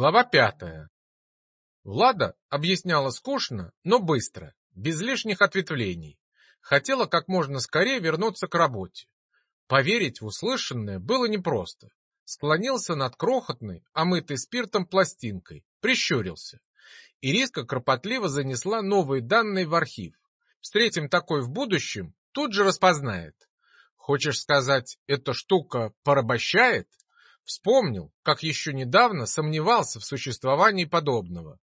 Глава пятая. Влада объясняла скучно, но быстро, без лишних ответвлений. Хотела как можно скорее вернуться к работе. Поверить в услышанное было непросто. Склонился над крохотной, омытой спиртом пластинкой, прищурился. Ириска кропотливо занесла новые данные в архив. Встретим такой в будущем, тут же распознает. Хочешь сказать, эта штука порабощает? Вспомнил, как еще недавно сомневался в существовании подобного.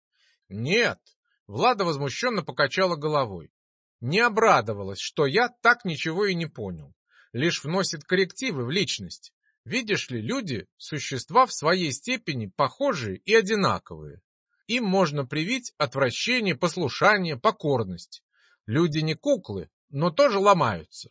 Нет, Влада возмущенно покачала головой. Не обрадовалась, что я так ничего и не понял. Лишь вносит коррективы в личность. Видишь ли, люди – существа в своей степени похожие и одинаковые. Им можно привить отвращение, послушание, покорность. Люди не куклы, но тоже ломаются.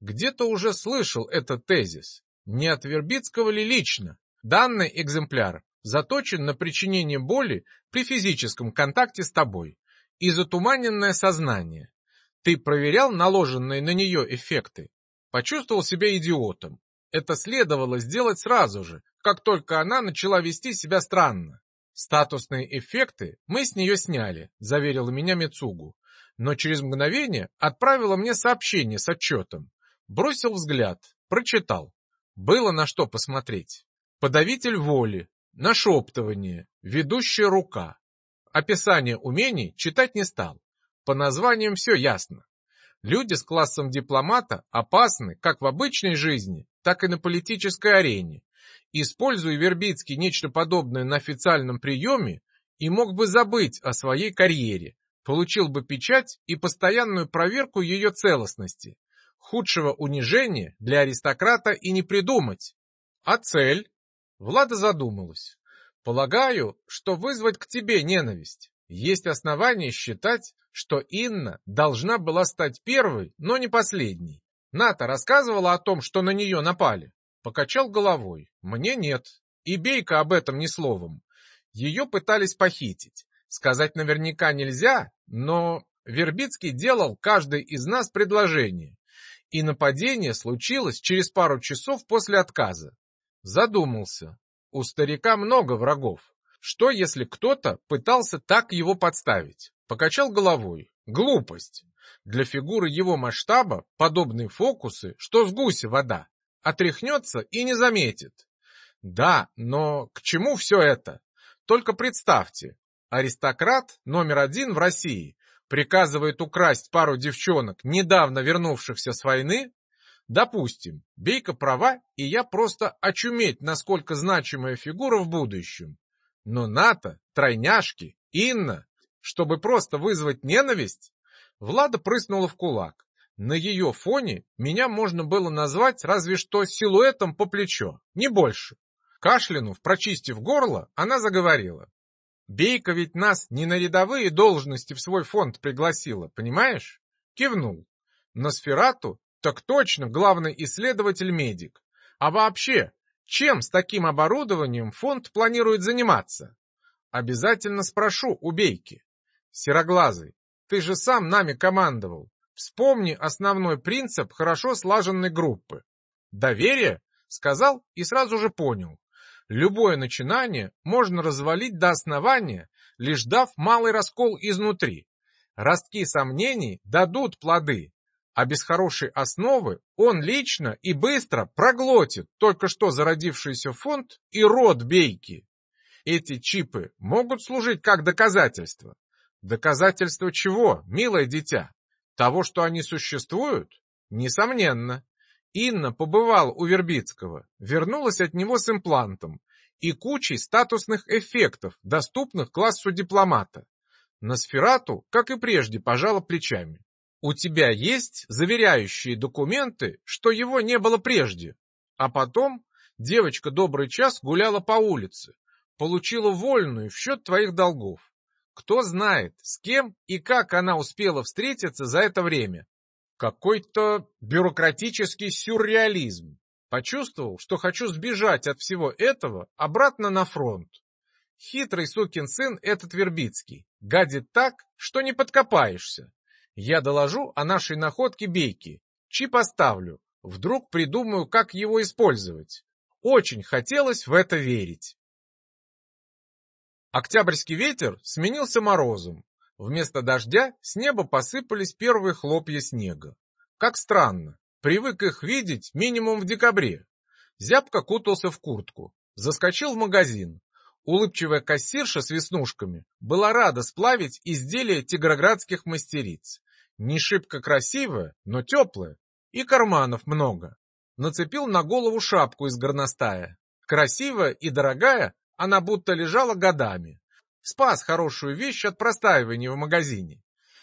Где-то уже слышал этот тезис. Не от Вербицкого ли лично? Данный экземпляр заточен на причинение боли при физическом контакте с тобой и затуманенное сознание. Ты проверял наложенные на нее эффекты? Почувствовал себя идиотом. Это следовало сделать сразу же, как только она начала вести себя странно. Статусные эффекты мы с нее сняли, заверила меня Мицугу, но через мгновение отправила мне сообщение с отчетом. Бросил взгляд, прочитал. Было на что посмотреть. Подавитель воли, нашептывание, ведущая рука. Описание умений читать не стал. По названиям все ясно. Люди с классом дипломата опасны как в обычной жизни, так и на политической арене. Используя Вербицкий нечто подобное на официальном приеме, и мог бы забыть о своей карьере, получил бы печать и постоянную проверку ее целостности. Худшего унижения для аристократа и не придумать. А цель? Влада задумалась. Полагаю, что вызвать к тебе ненависть. Есть основания считать, что Инна должна была стать первой, но не последней. Ната рассказывала о том, что на нее напали. Покачал головой. Мне нет. И Бейка об этом ни словом. Ее пытались похитить. Сказать наверняка нельзя, но Вербицкий делал каждый из нас предложение и нападение случилось через пару часов после отказа. Задумался. У старика много врагов. Что, если кто-то пытался так его подставить? Покачал головой. Глупость. Для фигуры его масштаба подобные фокусы, что с гуся вода. Отряхнется и не заметит. Да, но к чему все это? Только представьте, аристократ номер один в России приказывает украсть пару девчонок, недавно вернувшихся с войны, допустим, Бейка права, и я просто очуметь, насколько значимая фигура в будущем. Но НАТО, тройняшки, Инна, чтобы просто вызвать ненависть? Влада прыснула в кулак. На ее фоне меня можно было назвать разве что силуэтом по плечо, не больше. Кашлянув, прочистив горло, она заговорила. Бейка ведь нас не на рядовые должности в свой фонд пригласила, понимаешь? Кивнул. На сферату так точно главный исследователь-медик. А вообще, чем с таким оборудованием фонд планирует заниматься? Обязательно спрошу у Бейки. Сероглазый, ты же сам нами командовал. Вспомни основной принцип хорошо слаженной группы. Доверие? Сказал и сразу же понял. Любое начинание можно развалить до основания, лишь дав малый раскол изнутри. Ростки сомнений дадут плоды, а без хорошей основы он лично и быстро проглотит только что зародившийся фонд и род бейки. Эти чипы могут служить как доказательство. Доказательство чего, милое дитя? Того, что они существуют? Несомненно. Инна побывала у Вербицкого, вернулась от него с имплантом и кучей статусных эффектов, доступных классу дипломата. Носферату, как и прежде, пожала плечами. У тебя есть заверяющие документы, что его не было прежде. А потом девочка добрый час гуляла по улице, получила вольную в счет твоих долгов. Кто знает, с кем и как она успела встретиться за это время. Какой-то бюрократический сюрреализм. Почувствовал, что хочу сбежать от всего этого обратно на фронт. Хитрый сукин сын этот Вербицкий. Гадит так, что не подкопаешься. Я доложу о нашей находке Бейки. Чип оставлю. Вдруг придумаю, как его использовать. Очень хотелось в это верить. Октябрьский ветер сменился морозом. Вместо дождя с неба посыпались первые хлопья снега. Как странно, привык их видеть минимум в декабре. Зябко кутался в куртку, заскочил в магазин. Улыбчивая кассирша с веснушками была рада сплавить изделия тигроградских мастериц. Не шибко красивая, но теплая, и карманов много. Нацепил на голову шапку из горностая. Красивая и дорогая, она будто лежала годами. Спас хорошую вещь от простаивания в магазине.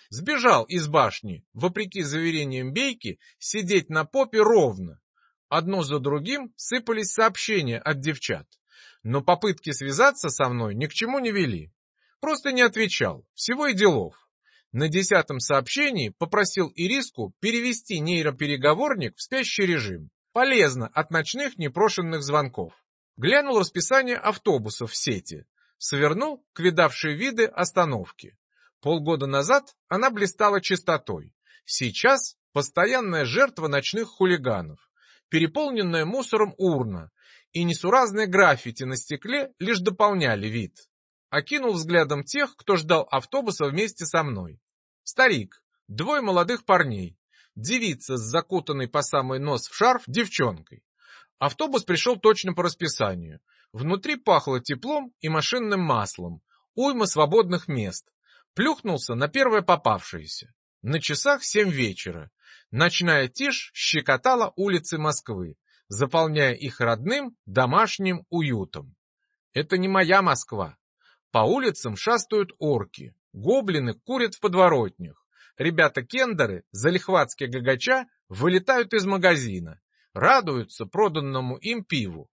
Сбежал из башни, вопреки заверениям Бейки, сидеть на попе ровно. Одно за другим сыпались сообщения от девчат. Но попытки связаться со мной ни к чему не вели. Просто не отвечал, всего и делов. На десятом сообщении попросил Ириску перевести нейропереговорник в спящий режим. Полезно от ночных непрошенных звонков. Глянул расписание автобусов в сети. Свернул к видавшей виды остановки. Полгода назад она блистала чистотой. Сейчас постоянная жертва ночных хулиганов. Переполненная мусором урна и несуразные граффити на стекле лишь дополняли вид. Окинул взглядом тех, кто ждал автобуса вместе со мной. Старик, двое молодых парней, девица с закутанной по самый нос в шарф девчонкой. Автобус пришел точно по расписанию. Внутри пахло теплом и машинным маслом. Уйма свободных мест. Плюхнулся на первое попавшееся. На часах семь вечера. Ночная тишь щекотала улицы Москвы, заполняя их родным домашним уютом. Это не моя Москва. По улицам шастают орки, гоблины курят в подворотнях. Ребята-кендеры, залихватски гагача, вылетают из магазина, радуются проданному им пиву.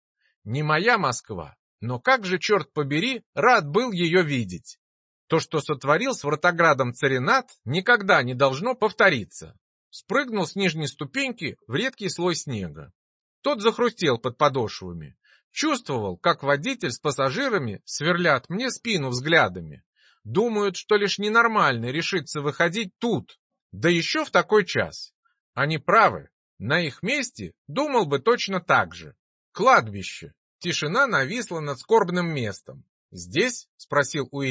Не моя Москва, но как же, черт побери, рад был ее видеть. То, что сотворил с Вратоградом Царинат, никогда не должно повториться. Спрыгнул с нижней ступеньки в редкий слой снега. Тот захрустел под подошвами. Чувствовал, как водитель с пассажирами сверлят мне спину взглядами. Думают, что лишь ненормальный решится выходить тут, да еще в такой час. Они правы, на их месте думал бы точно так же. Кладбище. Тишина нависла над скорбным местом. «Здесь?» — спросил у.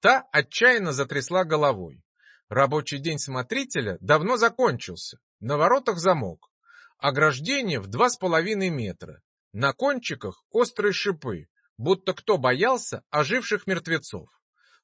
Та отчаянно затрясла головой. Рабочий день смотрителя давно закончился. На воротах замок. Ограждение в два с половиной метра. На кончиках острые шипы, будто кто боялся оживших мертвецов.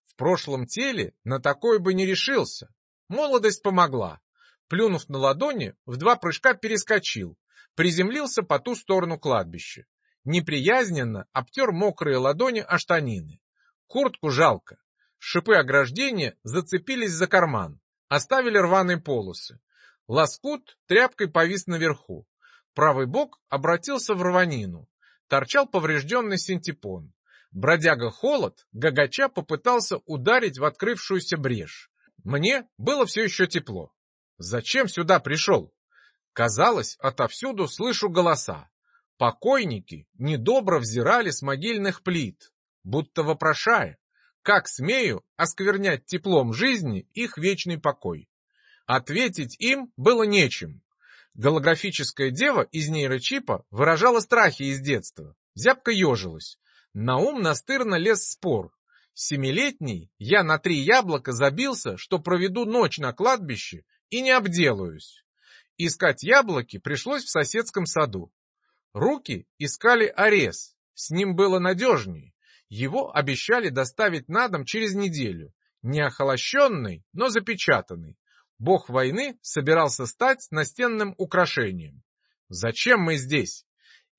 В прошлом теле на такое бы не решился. Молодость помогла. Плюнув на ладони, в два прыжка перескочил, приземлился по ту сторону кладбища. Неприязненно обтер мокрые ладони о штанины. Куртку жалко. Шипы ограждения зацепились за карман, оставили рваные полосы. Лоскут тряпкой повис наверху. Правый бок обратился в рванину. Торчал поврежденный синтепон. Бродяга Холод гагача попытался ударить в открывшуюся брешь. Мне было все еще тепло. Зачем сюда пришел? Казалось, отовсюду слышу голоса. Покойники недобро взирали с могильных плит, будто вопрошая, как смею осквернять теплом жизни их вечный покой. Ответить им было нечем. Голографическая дева из нейрочипа выражала страхи из детства, зябко ежилась. На ум настырно лез спор. Семилетний я на три яблока забился, что проведу ночь на кладбище и не обделаюсь. Искать яблоки пришлось в соседском саду. Руки искали орез, с ним было надежнее. Его обещали доставить на дом через неделю. Не охолощенный, но запечатанный. Бог войны собирался стать настенным украшением. «Зачем мы здесь?»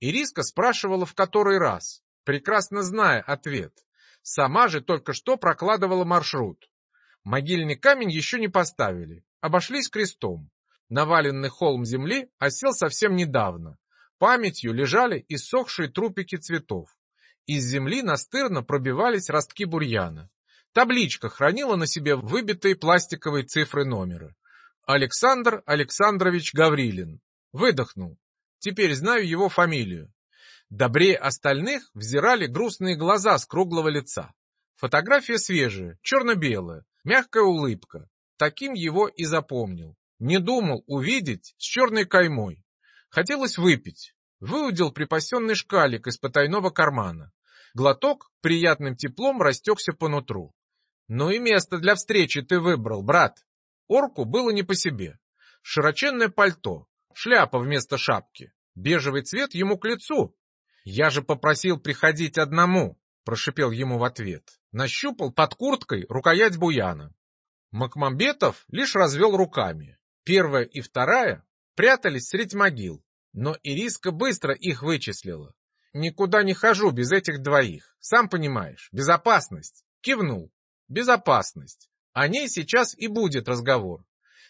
Ириска спрашивала в который раз, прекрасно зная ответ. Сама же только что прокладывала маршрут. Могильный камень еще не поставили, обошлись крестом. Наваленный холм земли осел совсем недавно. Памятью лежали иссохшие трупики цветов. Из земли настырно пробивались ростки бурьяна. Табличка хранила на себе выбитые пластиковые цифры номера. Александр Александрович Гаврилин. Выдохнул. Теперь знаю его фамилию. Добрее остальных взирали грустные глаза с круглого лица. Фотография свежая, черно-белая, мягкая улыбка. Таким его и запомнил. Не думал увидеть с черной каймой. Хотелось выпить. Выудил припасенный шкалик из потайного кармана. Глоток приятным теплом растекся по нутру. Ну и место для встречи ты выбрал, брат. Орку было не по себе. Широченное пальто, шляпа вместо шапки. Бежевый цвет ему к лицу. Я же попросил приходить одному, прошипел ему в ответ. Нащупал под курткой рукоять буяна. Макмамбетов лишь развел руками. Первая и вторая прятались средь могил, но Ириска быстро их вычислила. «Никуда не хожу без этих двоих, сам понимаешь, безопасность!» Кивнул. «Безопасность. О ней сейчас и будет разговор».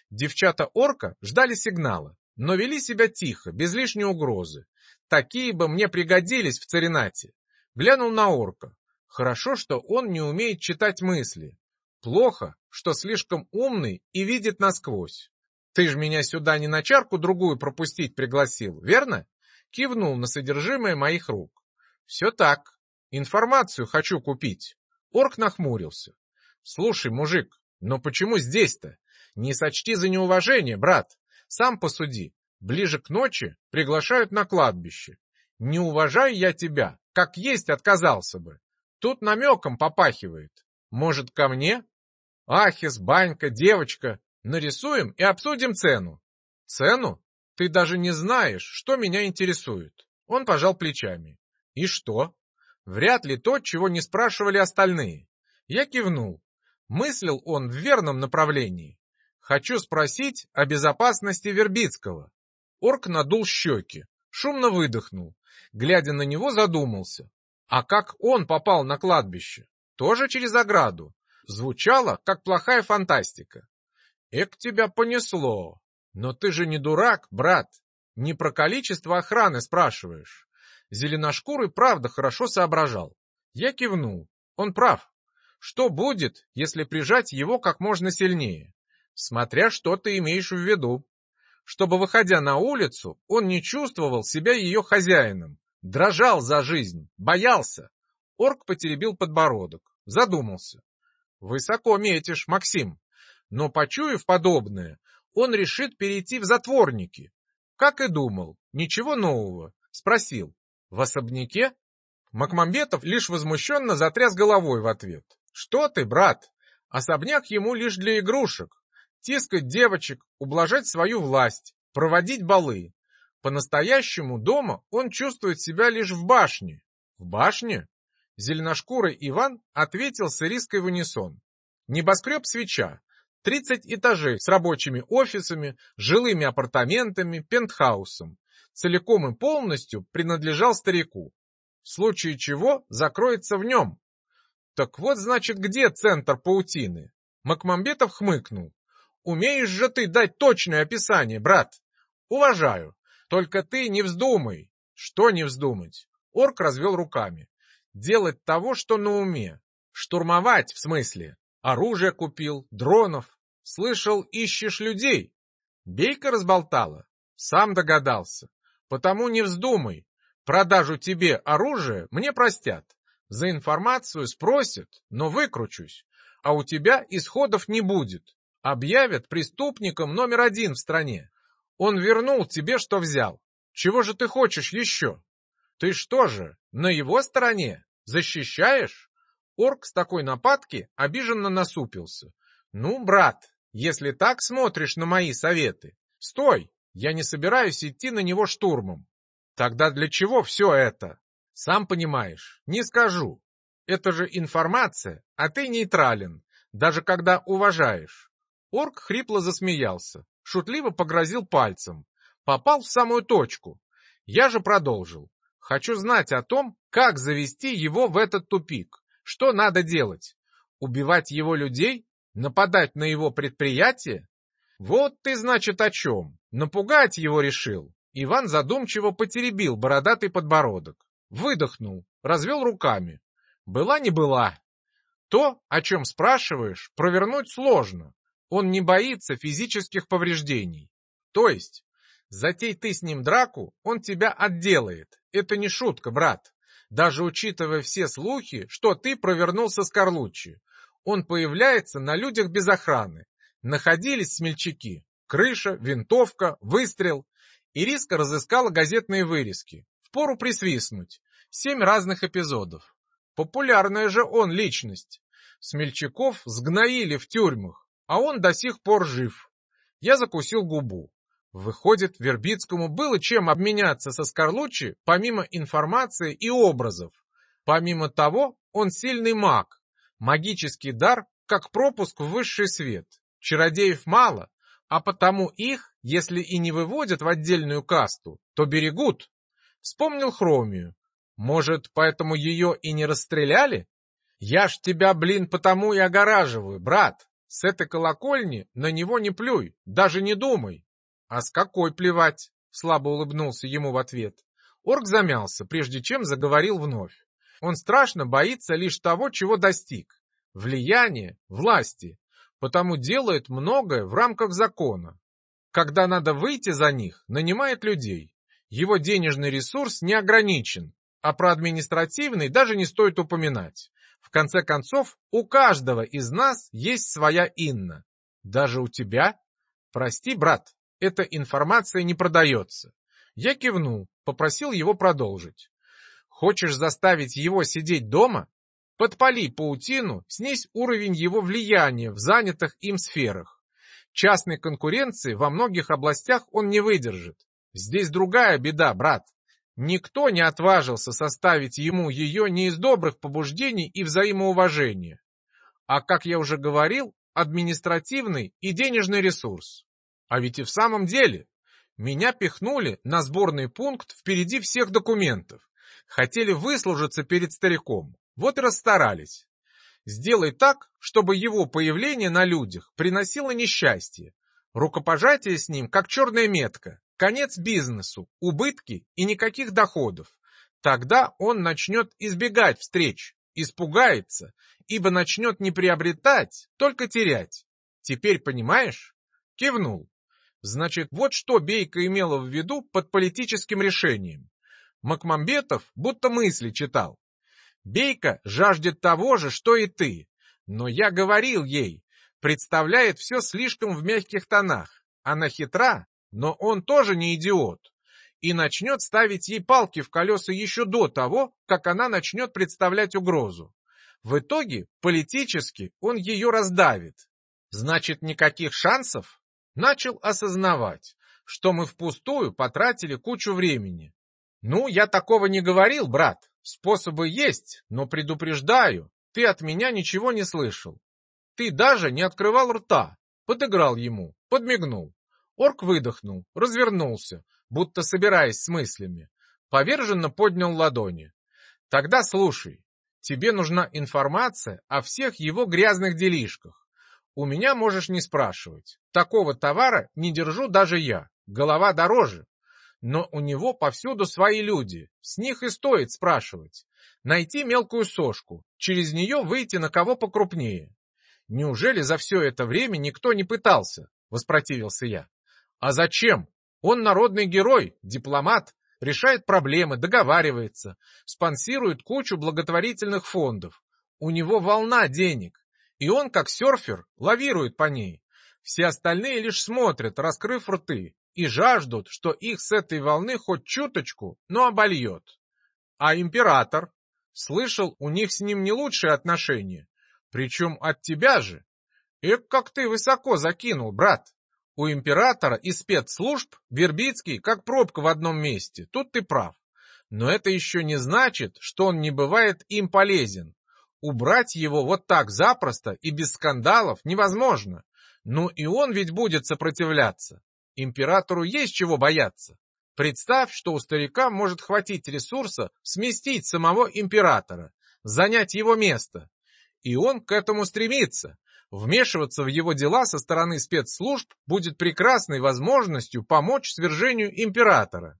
Девчата-орка ждали сигнала, но вели себя тихо, без лишней угрозы. Такие бы мне пригодились в царинате. Глянул на орка. Хорошо, что он не умеет читать мысли. Плохо, что слишком умный и видит насквозь. Ты ж меня сюда не на чарку другую пропустить пригласил, верно? Кивнул на содержимое моих рук. Все так. Информацию хочу купить. Орк нахмурился. Слушай, мужик, но почему здесь-то? Не сочти за неуважение, брат. Сам посуди. Ближе к ночи приглашают на кладбище. Не уважаю я тебя, как есть отказался бы. Тут намеком попахивает. Может, ко мне? Ахис, банька, девочка. Нарисуем и обсудим цену. Цену? Ты даже не знаешь, что меня интересует. Он пожал плечами. И что? Вряд ли то, чего не спрашивали остальные. Я кивнул. Мыслил он в верном направлении. Хочу спросить о безопасности Вербицкого. Орк надул щеки, шумно выдохнул. Глядя на него, задумался. А как он попал на кладбище? Тоже через ограду. Звучало, как плохая фантастика. Эк, тебя понесло. Но ты же не дурак, брат. Не про количество охраны спрашиваешь. Зеленошкурый правда хорошо соображал. Я кивнул. Он прав. Что будет, если прижать его как можно сильнее? Смотря что ты имеешь в виду. Чтобы, выходя на улицу, он не чувствовал себя ее хозяином. Дрожал за жизнь, боялся. Орк потеребил подбородок, задумался. Высоко метишь, Максим. Но, почуяв подобное, он решит перейти в затворники. Как и думал, ничего нового. Спросил, в особняке? Макмамбетов лишь возмущенно затряс головой в ответ. Что ты, брат? Особняк ему лишь для игрушек. Тискать девочек, ублажать свою власть, проводить балы. По-настоящему дома он чувствует себя лишь в башне. В башне? Зеленошкурый Иван ответил с ириской в унисон. Небоскреб свеча. 30 этажей с рабочими офисами, жилыми апартаментами, пентхаусом. Целиком и полностью принадлежал старику. В случае чего закроется в нем. Так вот, значит, где центр паутины? Макмамбетов хмыкнул. Умеешь же ты дать точное описание, брат. Уважаю. Только ты не вздумай. Что не вздумать? Орк развел руками. Делать того, что на уме. Штурмовать, в смысле. Оружие купил, дронов. Слышал, ищешь людей. Бейка разболтала. Сам догадался. Потому не вздумай. Продажу тебе оружия мне простят. За информацию спросят, но выкручусь. А у тебя исходов не будет. Объявят преступником номер один в стране. Он вернул тебе, что взял. Чего же ты хочешь еще? Ты что же, на его стороне? Защищаешь? Орк с такой нападки обиженно насупился. Ну, брат, если так смотришь на мои советы, стой, я не собираюсь идти на него штурмом. Тогда для чего все это? Сам понимаешь, не скажу. Это же информация, а ты нейтрален, даже когда уважаешь. Орк хрипло засмеялся, шутливо погрозил пальцем. Попал в самую точку. Я же продолжил. Хочу знать о том, как завести его в этот тупик. Что надо делать? Убивать его людей? Нападать на его предприятие? Вот ты, значит, о чем. Напугать его решил. Иван задумчиво потеребил бородатый подбородок. Выдохнул, развел руками. Была не была. То, о чем спрашиваешь, провернуть сложно. Он не боится физических повреждений. То есть, затей ты с ним драку, он тебя отделает. Это не шутка, брат. Даже учитывая все слухи, что ты провернулся с Карлуччи. Он появляется на людях без охраны. Находились смельчаки. Крыша, винтовка, выстрел. Ириска разыскала газетные вырезки. Впору присвистнуть. Семь разных эпизодов. Популярная же он личность. Смельчаков сгноили в тюрьмах, а он до сих пор жив. Я закусил губу. Выходит, Вербицкому было чем обменяться со Скорлуччи, помимо информации и образов. Помимо того, он сильный маг. Магический дар, как пропуск в высший свет. Чародеев мало, а потому их, если и не выводят в отдельную касту, то берегут. Вспомнил Хромию. Может, поэтому ее и не расстреляли? Я ж тебя, блин, потому и огораживаю, брат. С этой колокольни на него не плюй, даже не думай. А с какой плевать? Слабо улыбнулся ему в ответ. Орк замялся, прежде чем заговорил вновь. Он страшно боится лишь того, чего достиг. Влияния, власти. Потому делает многое в рамках закона. Когда надо выйти за них, нанимает людей. Его денежный ресурс не ограничен, а про административный даже не стоит упоминать. В конце концов, у каждого из нас есть своя Инна. Даже у тебя? Прости, брат, эта информация не продается. Я кивнул, попросил его продолжить. Хочешь заставить его сидеть дома? Подпали паутину, снизь уровень его влияния в занятых им сферах. Частной конкуренции во многих областях он не выдержит. Здесь другая беда, брат. Никто не отважился составить ему ее не из добрых побуждений и взаимоуважения, а, как я уже говорил, административный и денежный ресурс. А ведь и в самом деле, меня пихнули на сборный пункт впереди всех документов. Хотели выслужиться перед стариком, вот и расстарались. Сделай так, чтобы его появление на людях приносило несчастье. Рукопожатие с ним, как черная метка. Конец бизнесу, убытки и никаких доходов. Тогда он начнет избегать встреч, испугается, ибо начнет не приобретать, только терять. Теперь понимаешь? Кивнул. Значит, вот что Бейка имела в виду под политическим решением. Макмамбетов будто мысли читал. Бейка жаждет того же, что и ты. Но я говорил ей, представляет все слишком в мягких тонах. Она хитра, но он тоже не идиот. И начнет ставить ей палки в колеса еще до того, как она начнет представлять угрозу. В итоге, политически, он ее раздавит. Значит, никаких шансов? Начал осознавать, что мы впустую потратили кучу времени. Ну, я такого не говорил, брат. Способы есть, но предупреждаю, ты от меня ничего не слышал. Ты даже не открывал рта. Подыграл ему, подмигнул. Орк выдохнул, развернулся, будто собираясь с мыслями. Поверженно поднял ладони. Тогда слушай, тебе нужна информация о всех его грязных делишках. У меня можешь не спрашивать. Такого товара не держу даже я. Голова дороже. Но у него повсюду свои люди. С них и стоит спрашивать. Найти мелкую сошку, через нее выйти на кого покрупнее. Неужели за все это время никто не пытался? Воспротивился я. А зачем? Он народный герой, дипломат, решает проблемы, договаривается, спонсирует кучу благотворительных фондов. У него волна денег, и он, как серфер, лавирует по ней. Все остальные лишь смотрят, раскрыв рты, и жаждут, что их с этой волны хоть чуточку, но обольет. А император? Слышал, у них с ним не лучшие отношения. Причем от тебя же. Эк, как ты высоко закинул, брат. У императора и спецслужб Вербицкий как пробка в одном месте, тут ты прав. Но это еще не значит, что он не бывает им полезен. Убрать его вот так запросто и без скандалов невозможно. Ну и он ведь будет сопротивляться. Императору есть чего бояться. Представь, что у старика может хватить ресурса сместить самого императора, занять его место. И он к этому стремится. Вмешиваться в его дела со стороны спецслужб будет прекрасной возможностью помочь свержению императора.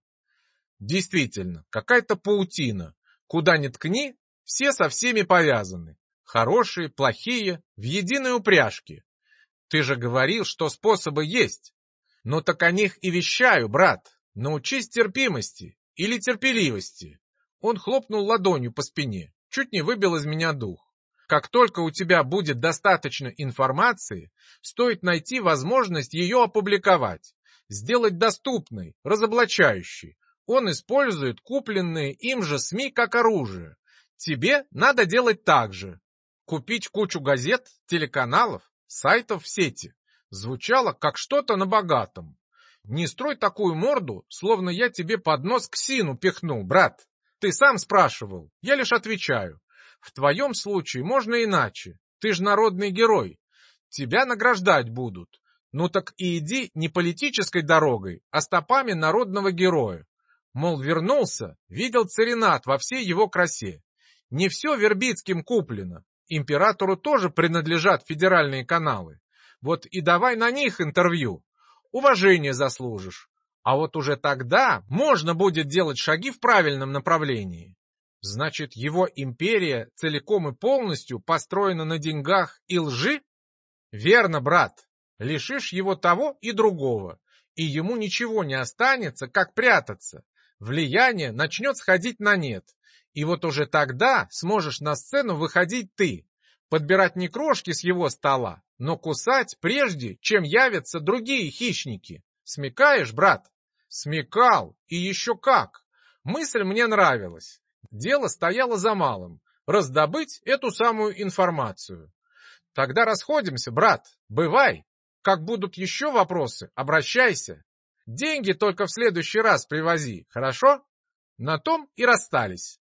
Действительно, какая-то паутина. Куда ни ткни, все со всеми повязаны. Хорошие, плохие, в единой упряжке. Ты же говорил, что способы есть. Ну так о них и вещаю, брат. Научись терпимости или терпеливости. Он хлопнул ладонью по спине, чуть не выбил из меня дух. Как только у тебя будет достаточно информации, стоит найти возможность ее опубликовать, сделать доступной, разоблачающей. Он использует купленные им же СМИ как оружие. Тебе надо делать так же. Купить кучу газет, телеканалов, сайтов в сети. Звучало как что-то на богатом. Не строй такую морду, словно я тебе под нос к сину пихнул, брат. Ты сам спрашивал, я лишь отвечаю. В твоем случае можно иначе. Ты же народный герой. Тебя награждать будут. Ну так и иди не политической дорогой, а стопами народного героя. Мол, вернулся, видел царинат во всей его красе. Не все Вербицким куплено. Императору тоже принадлежат федеральные каналы. Вот и давай на них интервью. Уважение заслужишь. А вот уже тогда можно будет делать шаги в правильном направлении. Значит, его империя целиком и полностью построена на деньгах и лжи? Верно, брат. Лишишь его того и другого, и ему ничего не останется, как прятаться. Влияние начнет сходить на нет, и вот уже тогда сможешь на сцену выходить ты, подбирать не крошки с его стола, но кусать прежде, чем явятся другие хищники. Смекаешь, брат? Смекал, и еще как. Мысль мне нравилась. Дело стояло за малым — раздобыть эту самую информацию. Тогда расходимся, брат, бывай. Как будут еще вопросы, обращайся. Деньги только в следующий раз привози, хорошо? На том и расстались.